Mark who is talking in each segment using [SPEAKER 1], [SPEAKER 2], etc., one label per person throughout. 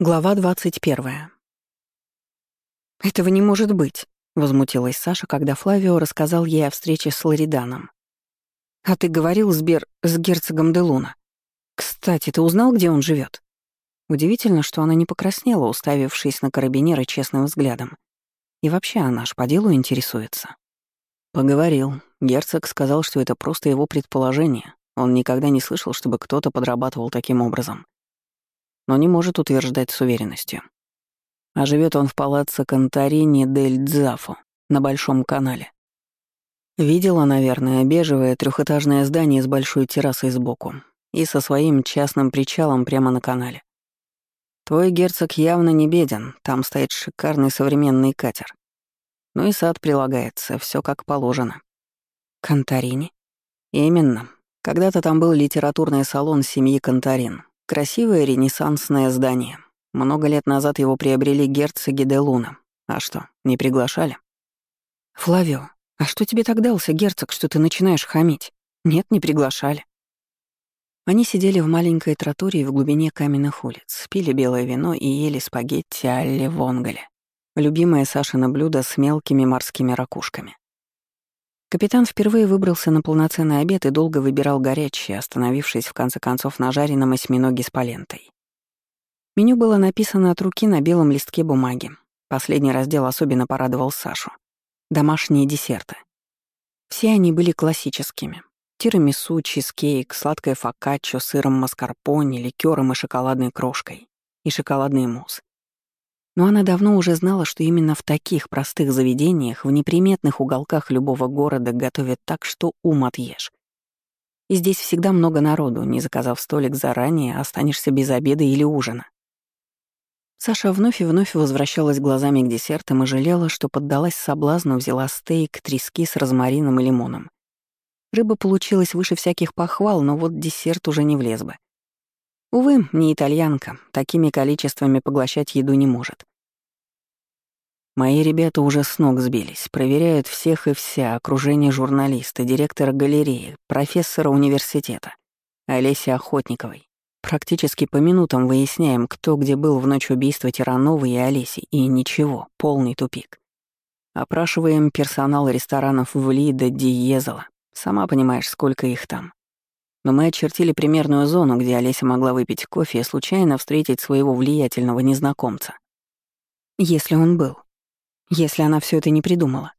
[SPEAKER 1] Глава 21. «Этого не может быть», — возмутилась Саша, когда Флавио рассказал ей о встрече с Лориданом. «А ты говорил с, Бер... с герцогом де Луна. Кстати, ты узнал, где он живет? Удивительно, что она не покраснела, уставившись на карабинера честным взглядом. И вообще она ж по делу интересуется. Поговорил. Герцог сказал, что это просто его предположение. Он никогда не слышал, чтобы кто-то подрабатывал таким образом но не может утверждать с уверенностью. А живет он в палаццо Конторини дель Дзафо на Большом канале. Видела, наверное, бежевое трехэтажное здание с большой террасой сбоку и со своим частным причалом прямо на канале. Твой герцог явно не беден, там стоит шикарный современный катер. Ну и сад прилагается, все как положено. Конторини? Именно. Когда-то там был литературный салон семьи Конторин, Красивое ренессансное здание. Много лет назад его приобрели герцоги де Луна. А что, не приглашали? Флавио, а что тебе так дался, герцог, что ты начинаешь хамить? Нет, не приглашали. Они сидели в маленькой тротории в глубине каменных улиц, пили белое вино и ели спагетти алли вонгале. Любимое Сашино блюдо с мелкими морскими ракушками. Капитан впервые выбрался на полноценный обед и долго выбирал горячее, остановившись в конце концов на жареном осьминоге с полентой. Меню было написано от руки на белом листке бумаги. Последний раздел особенно порадовал Сашу. Домашние десерты. Все они были классическими. Тирамису, чизкейк, сладкое фокаччо, сыром маскарпоне, ликером и шоколадной крошкой. И шоколадный мусс. Но она давно уже знала, что именно в таких простых заведениях, в неприметных уголках любого города готовят так, что ум отъешь. И здесь всегда много народу, не заказав столик заранее, останешься без обеда или ужина. Саша вновь и вновь возвращалась глазами к десертам и жалела, что поддалась соблазну, взяла стейк, трески с розмарином и лимоном. Рыба получилась выше всяких похвал, но вот десерт уже не влез бы. Увы, не итальянка, такими количествами поглощать еду не может. Мои ребята уже с ног сбились, проверяют всех и вся, окружение журналиста, директора галереи, профессора университета, Олеси Охотниковой. Практически по минутам выясняем, кто где был в ночь убийства Тирановой и Олеси, и ничего, полный тупик. Опрашиваем персонал ресторанов в Лида, Диезела. Сама понимаешь, сколько их там но мы очертили примерную зону, где Олеся могла выпить кофе и случайно встретить своего влиятельного незнакомца. Если он был. Если она все это не придумала.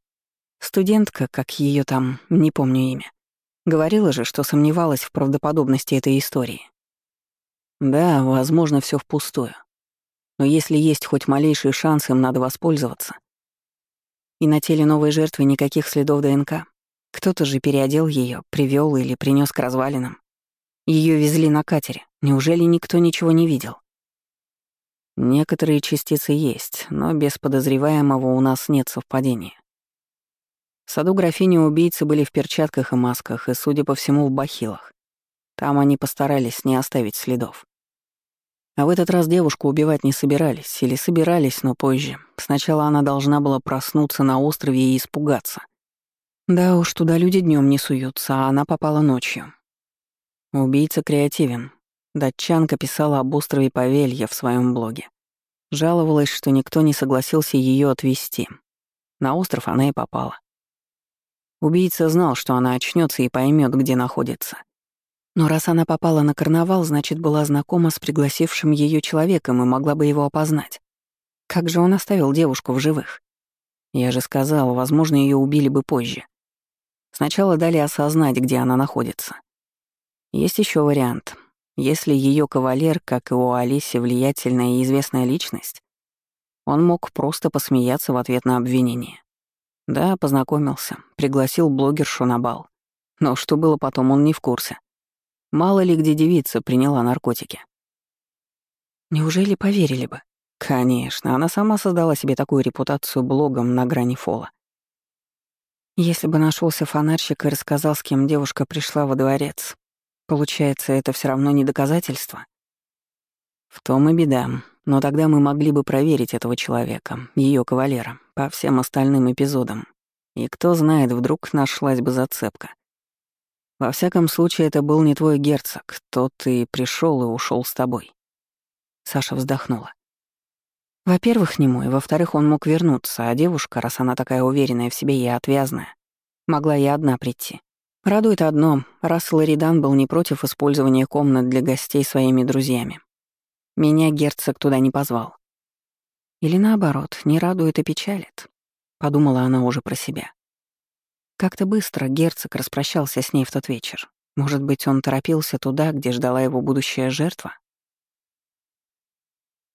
[SPEAKER 1] Студентка, как ее там, не помню имя, говорила же, что сомневалась в правдоподобности этой истории. Да, возможно, все впустую. Но если есть хоть малейший шанс, им надо воспользоваться. И на теле новой жертвы никаких следов ДНК. Кто-то же переодел ее, привел или принес к развалинам. Ее везли на катере. Неужели никто ничего не видел? Некоторые частицы есть, но без подозреваемого у нас нет совпадения. В саду графини убийцы были в перчатках и масках, и, судя по всему, в бахилах. Там они постарались не оставить следов. А в этот раз девушку убивать не собирались, или собирались, но позже. Сначала она должна была проснуться на острове и испугаться. Да уж, туда люди днем не суются, а она попала ночью. Убийца креативен. Датчанка писала об острове Павелья в своем блоге. Жаловалась, что никто не согласился ее отвезти. На остров она и попала. Убийца знал, что она очнется и поймет, где находится. Но раз она попала на карнавал, значит, была знакома с пригласившим ее человеком и могла бы его опознать. Как же он оставил девушку в живых? Я же сказал, возможно, ее убили бы позже. Сначала дали осознать, где она находится. Есть еще вариант. Если ее кавалер, как и у Алиси, влиятельная и известная личность, он мог просто посмеяться в ответ на обвинение. Да, познакомился, пригласил блогершу на бал. Но что было потом, он не в курсе. Мало ли где девица приняла наркотики. Неужели поверили бы? Конечно, она сама создала себе такую репутацию блогом на грани фола. Если бы нашелся фонарщик и рассказал, с кем девушка пришла во дворец, получается, это все равно не доказательство? В том и беда. Но тогда мы могли бы проверить этого человека, ее кавалера, по всем остальным эпизодам. И кто знает, вдруг нашлась бы зацепка. Во всяком случае, это был не твой герцог, тот и пришел и ушел с тобой. Саша вздохнула. Во-первых, не мой, во-вторых, он мог вернуться, а девушка, раз она такая уверенная в себе и отвязная, могла и одна прийти. Радует одно, раз Ларидан был не против использования комнат для гостей своими друзьями. Меня герцог туда не позвал. Или наоборот, не радует и печалит, подумала она уже про себя. Как-то быстро герцог распрощался с ней в тот вечер. Может быть, он торопился туда, где ждала его будущая жертва?